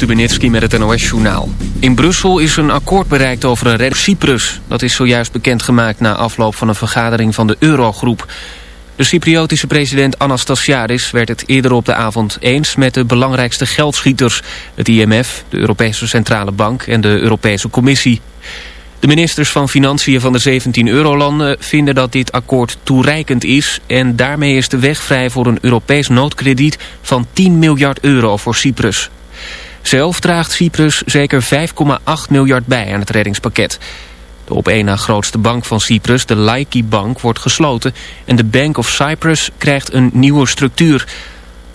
Stubenitski met het NOS-journaal. In Brussel is een akkoord bereikt over een red Cyprus. Dat is zojuist bekendgemaakt na afloop van een vergadering van de Eurogroep. De Cypriotische president Anastasiadis werd het eerder op de avond eens... met de belangrijkste geldschieters, het IMF, de Europese Centrale Bank en de Europese Commissie. De ministers van Financiën van de 17 eurolanden vinden dat dit akkoord toereikend is... en daarmee is de weg vrij voor een Europees noodkrediet van 10 miljard euro voor Cyprus. Zelf draagt Cyprus zeker 5,8 miljard bij aan het reddingspakket. De op één na grootste bank van Cyprus, de Laiki Bank, wordt gesloten... en de Bank of Cyprus krijgt een nieuwe structuur.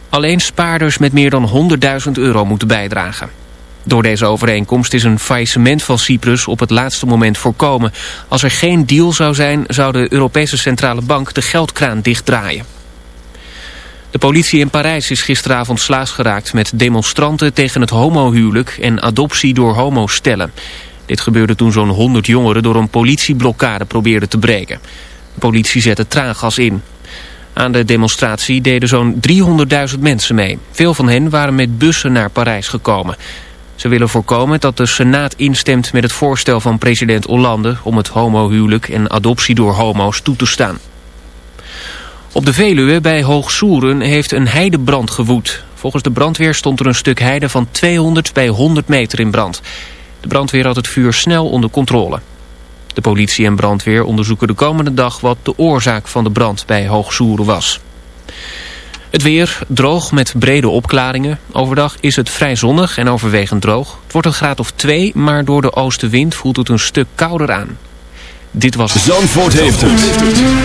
Alleen spaarders met meer dan 100.000 euro moeten bijdragen. Door deze overeenkomst is een faillissement van Cyprus op het laatste moment voorkomen. Als er geen deal zou zijn, zou de Europese Centrale Bank de geldkraan dichtdraaien. De politie in Parijs is gisteravond slaags geraakt met demonstranten tegen het homohuwelijk en adoptie door homostellen. Dit gebeurde toen zo'n 100 jongeren door een politieblokkade probeerden te breken. De politie zette traangas in. Aan de demonstratie deden zo'n 300.000 mensen mee. Veel van hen waren met bussen naar Parijs gekomen. Ze willen voorkomen dat de Senaat instemt met het voorstel van president Hollande... om het homohuwelijk en adoptie door homo's toe te staan. Op de Veluwe bij Hoogsoeren heeft een heidebrand gewoed. Volgens de brandweer stond er een stuk heide van 200 bij 100 meter in brand. De brandweer had het vuur snel onder controle. De politie en brandweer onderzoeken de komende dag wat de oorzaak van de brand bij Hoogsoeren was. Het weer droog met brede opklaringen. Overdag is het vrij zonnig en overwegend droog. Het wordt een graad of 2, maar door de oostenwind voelt het een stuk kouder aan. Dit was... Zandvoort heeft het.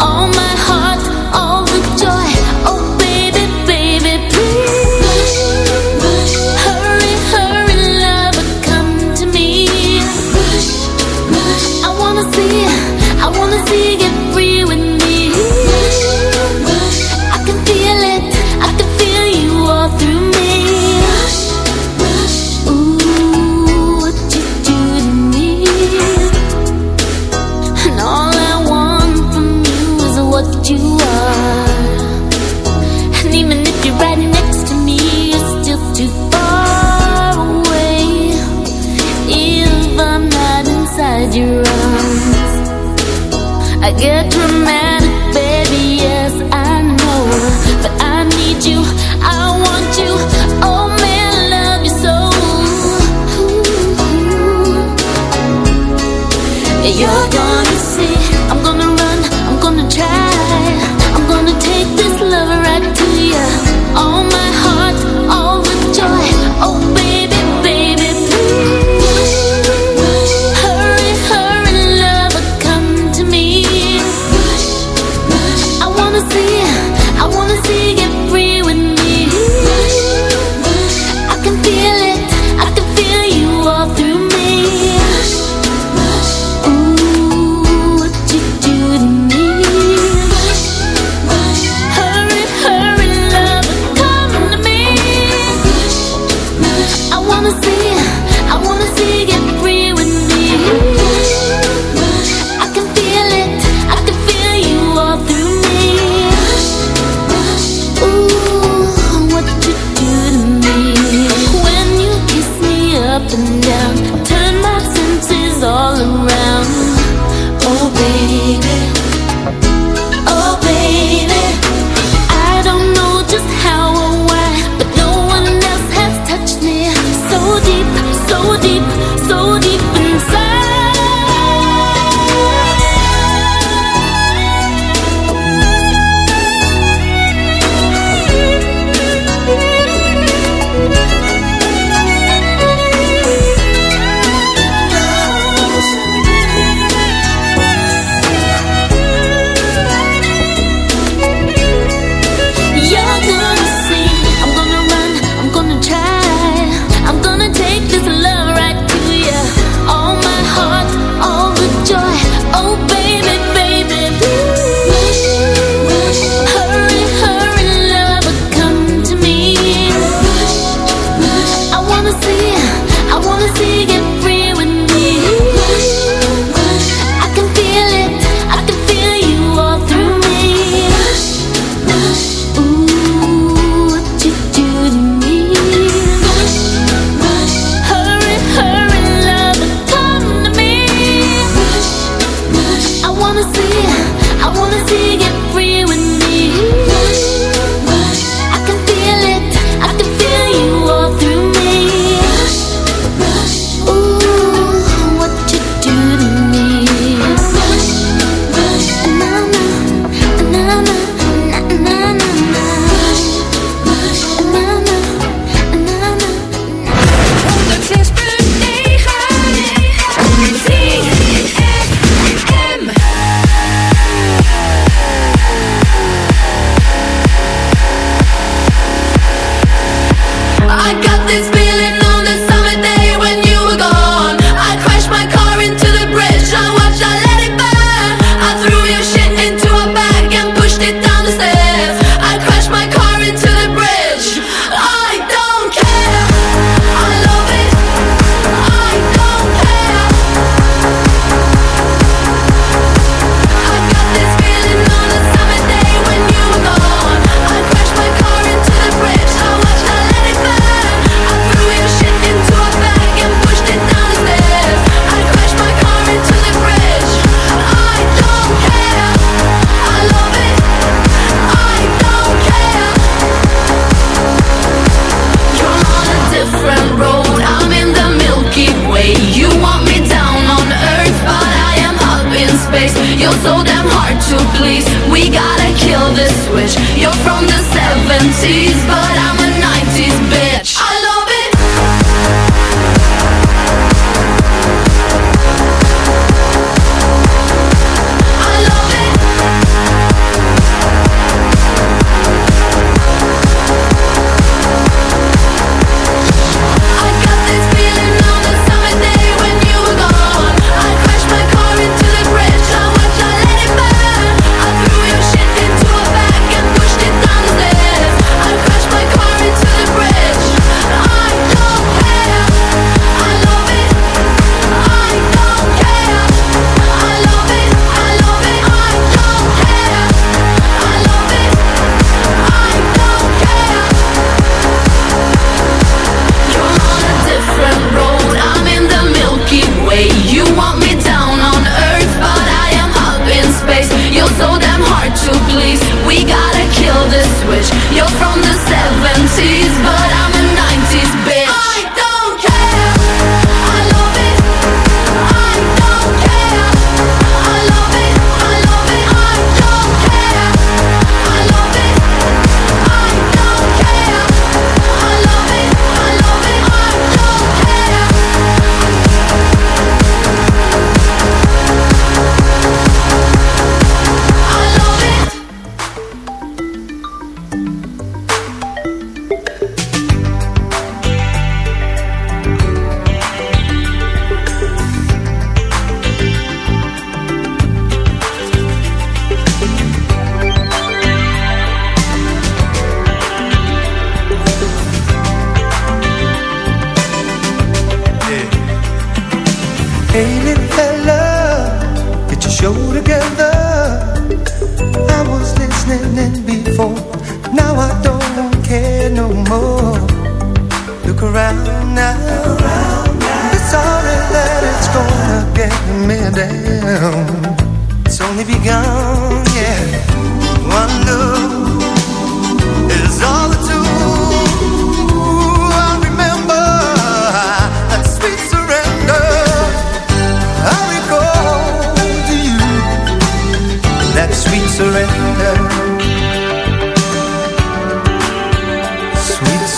all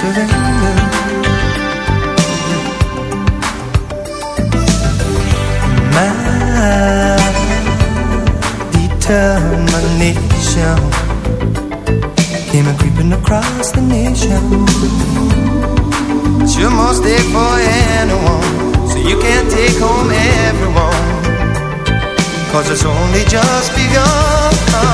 surrender My determination Came creeping across the nation It's your mistake for anyone So you can't take home everyone Cause it's only just begun.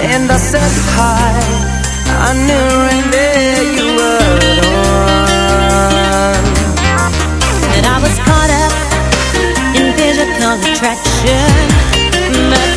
And I said hi. I knew right there you were the one. And I was caught up in physical attraction. But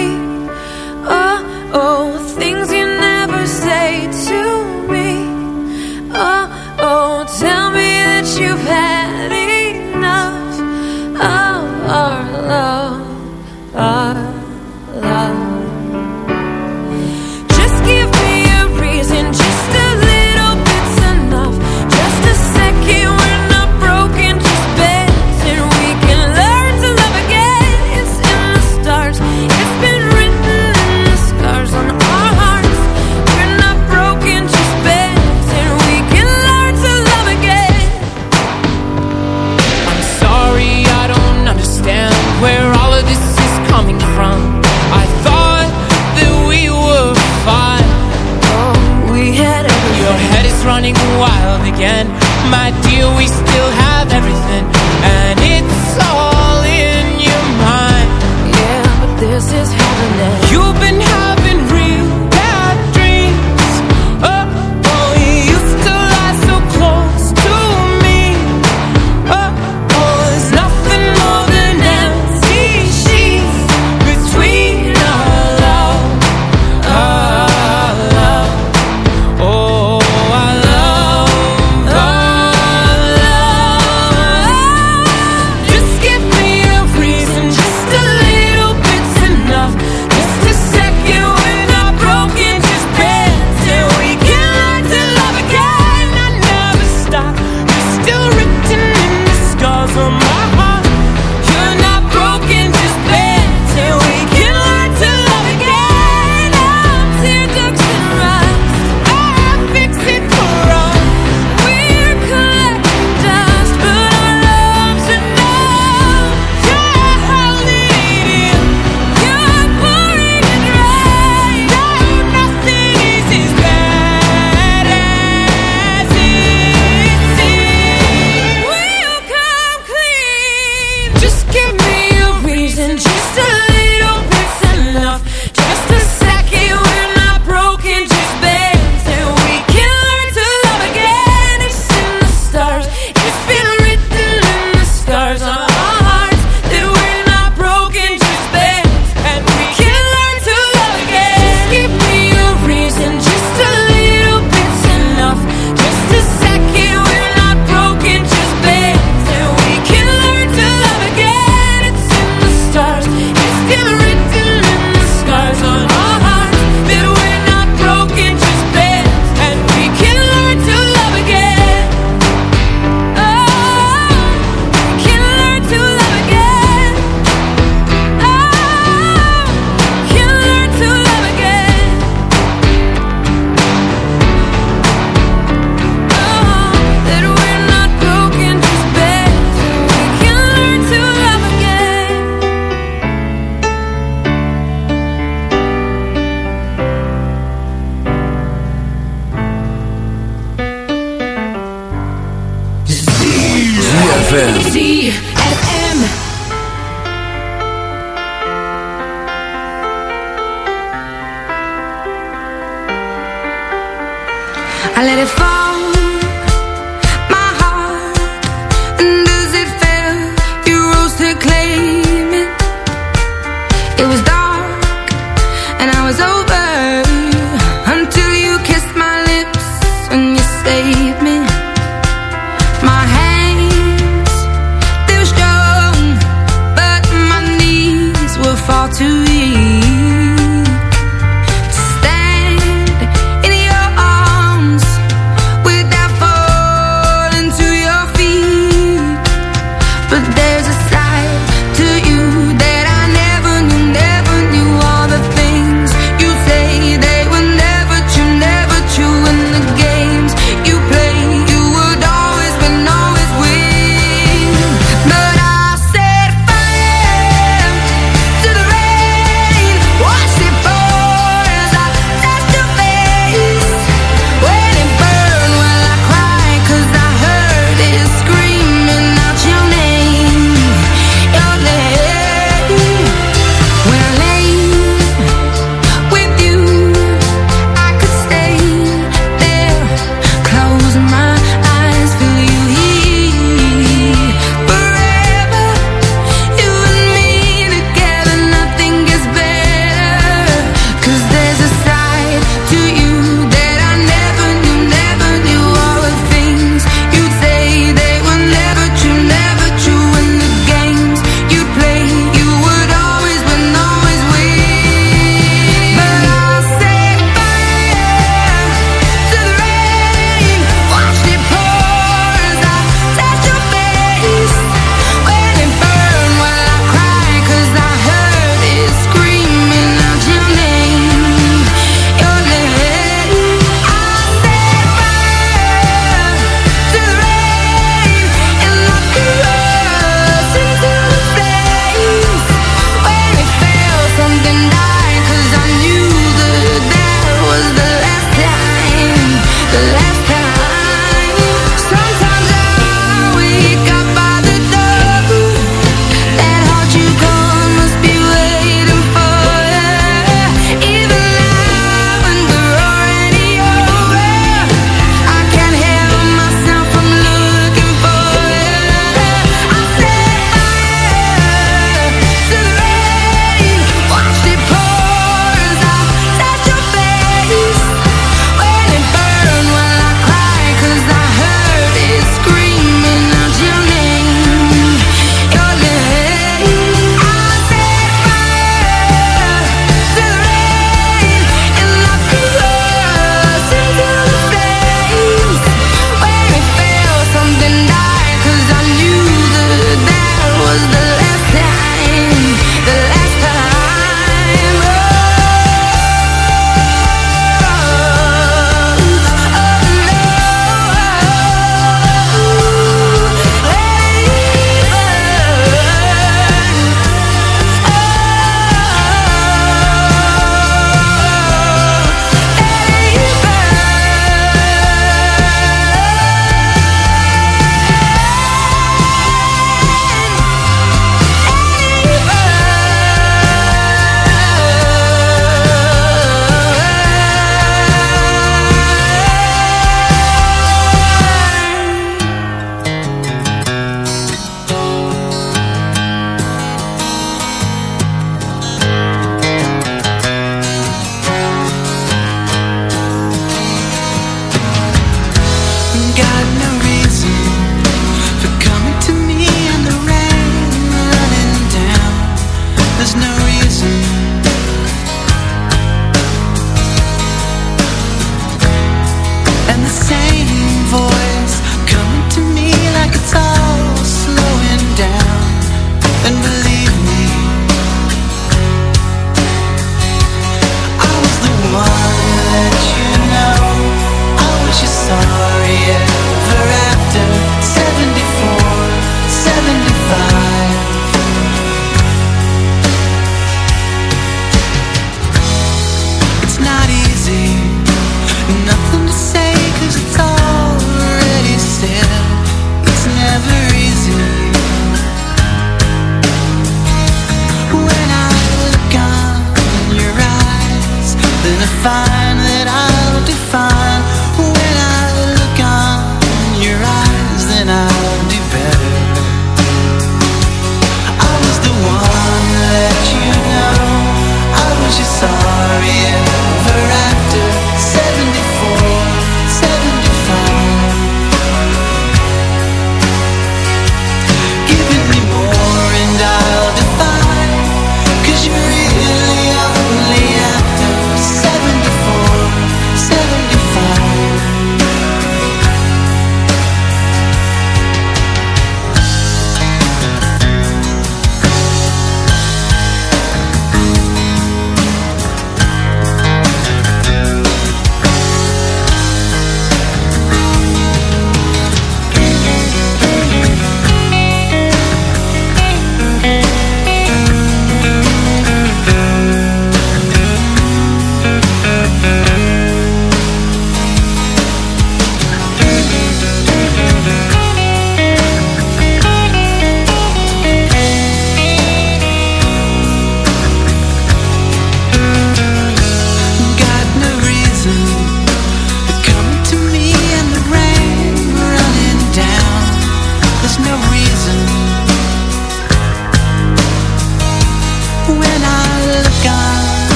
running wild again. My dear, we still have everything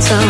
항상